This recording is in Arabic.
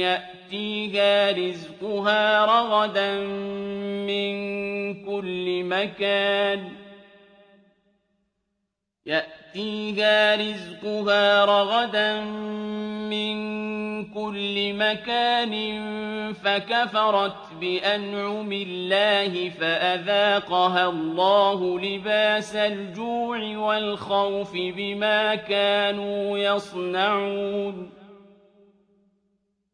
يَأْتِيهَا رِزْقُهَا رَغَدًا مِّن كُلِّ مَكَانٍ. يَأْتِيهَا رِزْقُهَا رَغَدًا مِّن كُلِّ مَكَانٍ فَكَفَرَتْ بِأَنْعُمِ اللَّهِ فَأَذَاقَهَا اللَّهُ لِبَاسَ الْجُوعِ وَالْخَوْفِ بِمَا كَانُوا يَصْنَعُونَ.